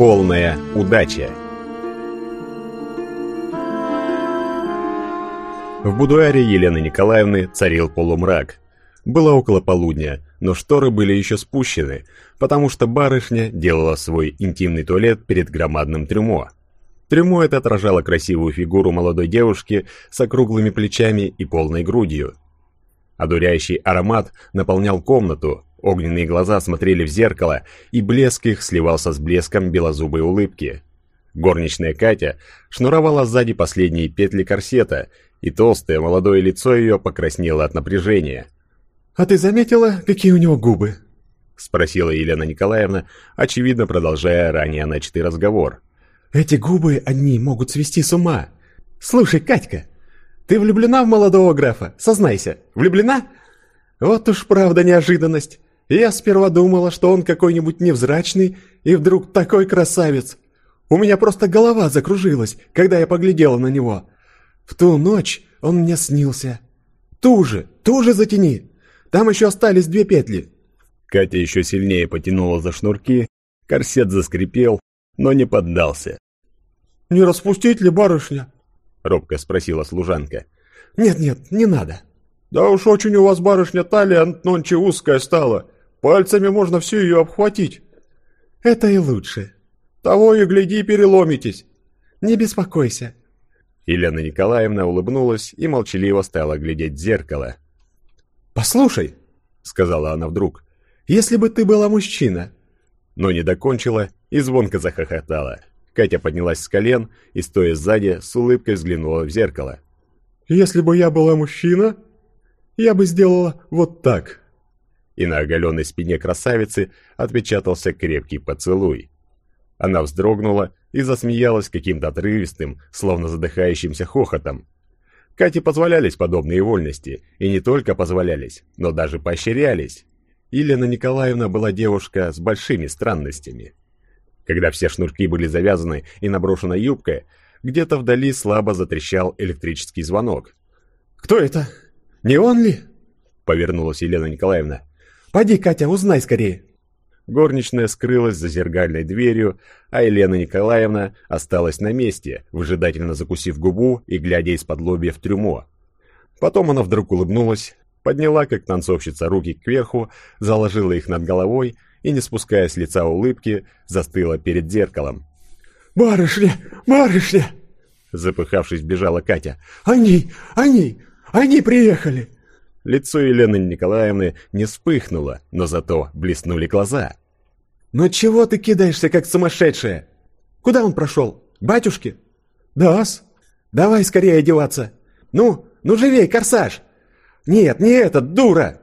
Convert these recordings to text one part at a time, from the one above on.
Полная удача. В будуаре Елены Николаевны царил полумрак. Было около полудня, но шторы были еще спущены, потому что барышня делала свой интимный туалет перед громадным трюмо. Трюмо это отражало красивую фигуру молодой девушки с округлыми плечами и полной грудью. Одуряющий аромат наполнял комнату, огненные глаза смотрели в зеркало, и блеск их сливался с блеском белозубой улыбки. Горничная Катя шнуровала сзади последние петли корсета и толстое молодое лицо ее покраснело от напряжения. «А ты заметила, какие у него губы?» — спросила Елена Николаевна, очевидно продолжая ранее начатый разговор. «Эти губы одни могут свести с ума. Слушай, Катька, ты влюблена в молодого графа? Сознайся, влюблена? Вот уж правда неожиданность. Я сперва думала, что он какой-нибудь невзрачный, и вдруг такой красавец. У меня просто голова закружилась, когда я поглядела на него. В ту ночь он мне снился. Ту же, ту же затяни. Там еще остались две петли. Катя еще сильнее потянула за шнурки, корсет заскрипел, но не поддался. «Не распустить ли, барышня?» — робко спросила служанка. «Нет-нет, не надо». «Да уж очень у вас, барышня, талия нонче узкая стала. Пальцами можно всю ее обхватить». «Это и лучше». «Того и гляди, переломитесь». «Не беспокойся, Елена Николаевна улыбнулась и молчаливо стала глядеть в зеркало. «Послушай», — сказала она вдруг, — «если бы ты была мужчина». Но не докончила и звонко захохотала. Катя поднялась с колен и, стоя сзади, с улыбкой взглянула в зеркало. «Если бы я была мужчина, я бы сделала вот так». И на оголенной спине красавицы отпечатался крепкий поцелуй. Она вздрогнула и засмеялась каким-то отрывистым, словно задыхающимся хохотом. Кате позволялись подобные вольности, и не только позволялись, но даже поощрялись. Елена Николаевна была девушка с большими странностями. Когда все шнурки были завязаны и наброшена юбка, где-то вдали слабо затрещал электрический звонок. «Кто это? Не он ли?» — повернулась Елена Николаевна. «Поди, Катя, узнай скорее». Горничная скрылась за зеркальной дверью, а Елена Николаевна осталась на месте, выжидательно закусив губу и глядя из-под лобья в трюмо. Потом она вдруг улыбнулась, подняла, как танцовщица, руки кверху, заложила их над головой и, не спуская с лица улыбки, застыла перед зеркалом. «Барышня! Барышня!» Запыхавшись, бежала Катя. «Они! Они! Они приехали!» Лицо Елены Николаевны не вспыхнуло, но зато блеснули глаза. «Но чего ты кидаешься, как сумасшедшая? Куда он прошел? К батюшке?» «Да-с. Давай скорее одеваться. Ну, ну живей, корсаж!» «Нет, не этот, дура!»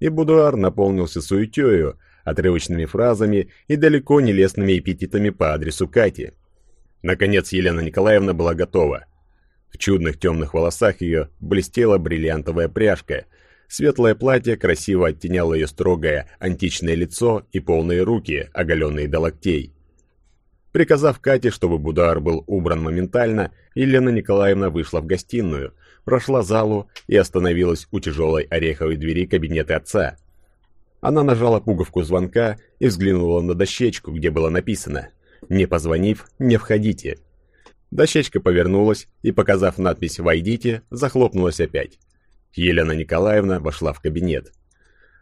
И будуар наполнился суетёю, отрывочными фразами и далеко не лестными эпитетами по адресу Кати. Наконец Елена Николаевна была готова. В чудных темных волосах ее блестела бриллиантовая пряжка. Светлое платье красиво оттеняло ее строгое античное лицо и полные руки, оголенные до локтей. Приказав Кате, чтобы будуар был убран моментально, Елена Николаевна вышла в гостиную, прошла залу и остановилась у тяжелой ореховой двери кабинета отца. Она нажала пуговку звонка и взглянула на дощечку, где было написано «Не позвонив, не входите». Дощечка повернулась и, показав надпись «Войдите», захлопнулась опять. Елена Николаевна вошла в кабинет.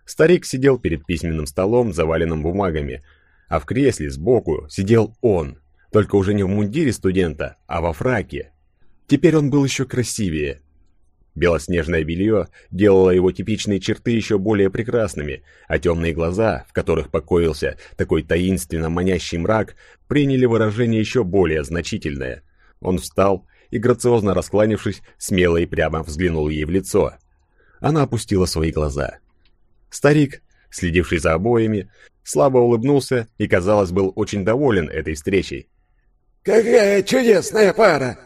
Старик сидел перед письменным столом, заваленным бумагами, а в кресле сбоку сидел он, только уже не в мундире студента, а во фраке. Теперь он был еще красивее. Белоснежное белье делало его типичные черты еще более прекрасными, а темные глаза, в которых покоился такой таинственно манящий мрак, приняли выражение еще более значительное. Он встал и, грациозно раскланившись, смело и прямо взглянул ей в лицо. Она опустила свои глаза. Старик, следивший за обоями, слабо улыбнулся и, казалось, был очень доволен этой встречей. «Какая чудесная пара!»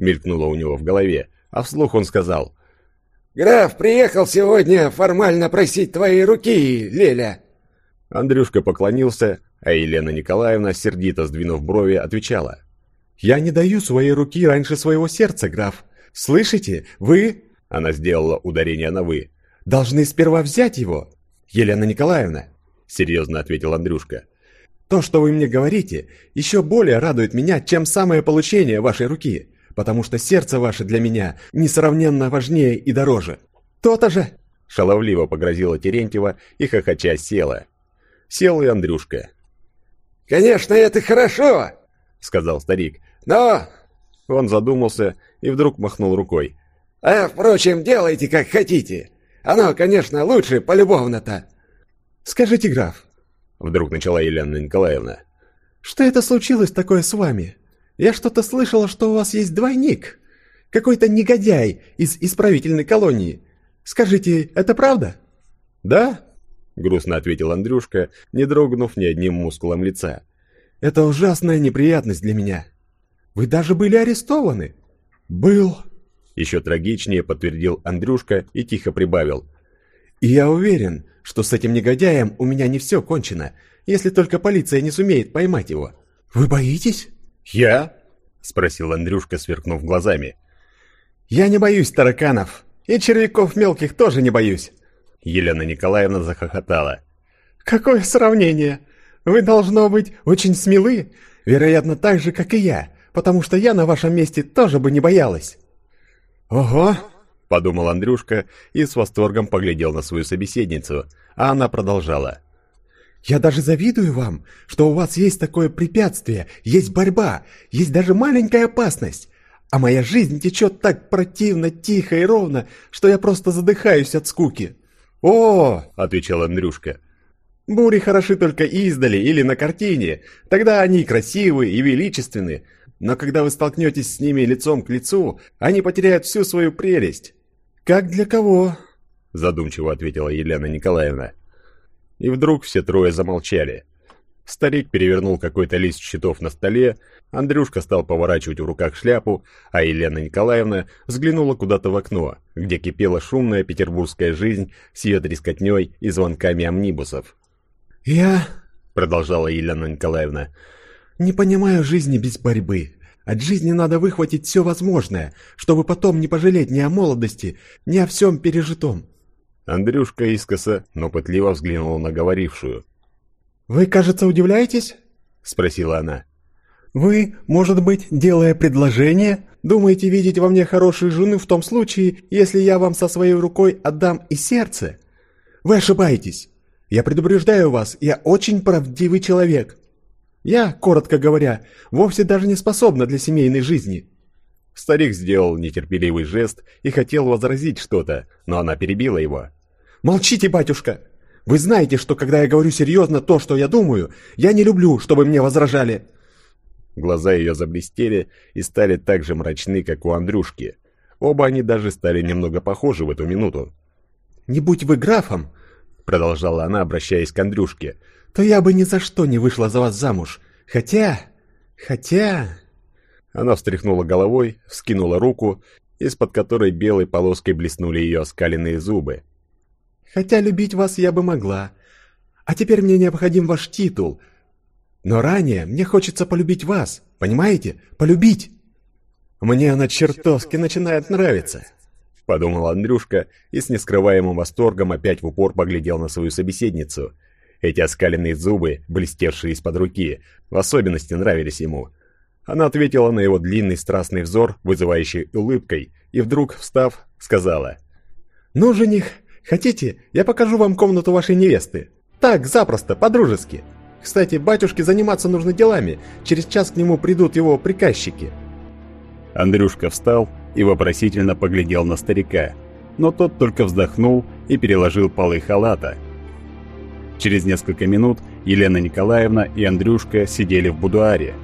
мелькнуло у него в голове, а вслух он сказал. «Граф приехал сегодня формально просить твоей руки, Леля!» Андрюшка поклонился, а Елена Николаевна, сердито сдвинув брови, отвечала. «Я не даю своей руки раньше своего сердца, граф. Слышите, вы...» Она сделала ударение на «вы». «Должны сперва взять его, Елена Николаевна», — серьезно ответил Андрюшка. То, что вы мне говорите, еще более радует меня, чем самое получение вашей руки, потому что сердце ваше для меня несравненно важнее и дороже. То-то же!» Шаловливо погрозила Терентьева и хохоча села. Сел и Андрюшка. «Конечно, это хорошо!» — сказал старик. «Но...» Он задумался и вдруг махнул рукой. «А, впрочем, делайте, как хотите. Оно, конечно, лучше полюбовно-то». «Скажите, граф, Вдруг начала Елена Николаевна. «Что это случилось такое с вами? Я что-то слышала, что у вас есть двойник. Какой-то негодяй из исправительной колонии. Скажите, это правда?» «Да?» — грустно ответил Андрюшка, не дрогнув ни одним мускулом лица. «Это ужасная неприятность для меня. Вы даже были арестованы?» «Был», — еще трагичнее подтвердил Андрюшка и тихо прибавил. И я уверен, что с этим негодяем у меня не все кончено, если только полиция не сумеет поймать его. Вы боитесь? Я? Спросил Андрюшка, сверкнув глазами. Я не боюсь тараканов. И червяков мелких тоже не боюсь. Елена Николаевна захохотала. Какое сравнение! Вы, должно быть, очень смелы, вероятно, так же, как и я, потому что я на вашем месте тоже бы не боялась. Ого, подумал Андрюшка и с восторгом поглядел на свою собеседницу, а она продолжала. «Я даже завидую вам, что у вас есть такое препятствие, есть борьба, есть даже маленькая опасность. А моя жизнь течет так противно, тихо и ровно, что я просто задыхаюсь от скуки». «О!» — отвечал Андрюшка. «Бури хороши только издали или на картине, тогда они красивы и величественны, но когда вы столкнетесь с ними лицом к лицу, они потеряют всю свою прелесть. «Как для кого?» — задумчиво ответила Елена Николаевна. И вдруг все трое замолчали. Старик перевернул какой-то лист счетов на столе, Андрюшка стал поворачивать в руках шляпу, а Елена Николаевна взглянула куда-то в окно, где кипела шумная петербургская жизнь с ее трескотней и звонками амнибусов. «Я...» — продолжала Елена Николаевна. «Не понимаю жизни без борьбы. От жизни надо выхватить все возможное, чтобы потом не пожалеть ни о молодости, ни о всем пережитом. Андрюшка искоса, но пытливо взглянул на говорившую. «Вы, кажется, удивляетесь?» — спросила она. «Вы, может быть, делая предложение, думаете видеть во мне хорошую жену в том случае, если я вам со своей рукой отдам и сердце? Вы ошибаетесь. Я предупреждаю вас, я очень правдивый человек. Я, коротко говоря, вовсе даже не способна для семейной жизни». Старик сделал нетерпеливый жест и хотел возразить что-то, но она перебила его. «Молчите, батюшка! Вы знаете, что когда я говорю серьезно то, что я думаю, я не люблю, чтобы мне возражали!» Глаза ее заблестели и стали так же мрачны, как у Андрюшки. Оба они даже стали немного похожи в эту минуту. «Не будь вы графом!» Продолжала она, обращаясь к Андрюшке то я бы ни за что не вышла за вас замуж. Хотя... хотя...» Она встряхнула головой, вскинула руку, из-под которой белой полоской блеснули ее оскаленные зубы. «Хотя любить вас я бы могла. А теперь мне необходим ваш титул. Но ранее мне хочется полюбить вас, понимаете? Полюбить!» «Мне она чертовски начинает нравиться», — подумал Андрюшка и с нескрываемым восторгом опять в упор поглядел на свою собеседницу — эти оскаленные зубы, блестевшие из-под руки, в особенности нравились ему. Она ответила на его длинный страстный взор, вызывающий улыбкой, и вдруг, встав, сказала. «Ну, жених, хотите, я покажу вам комнату вашей невесты? Так, запросто, по-дружески. Кстати, батюшке заниматься нужно делами, через час к нему придут его приказчики». Андрюшка встал и вопросительно поглядел на старика, но тот только вздохнул и переложил полы халата – Через несколько минут Елена Николаевна и Андрюшка сидели в будуаре.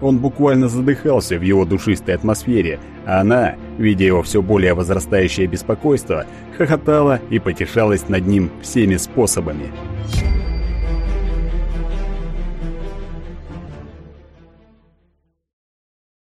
Он буквально задыхался в его душистой атмосфере, а она, видя его все более возрастающее беспокойство, хохотала и потешалась над ним всеми способами.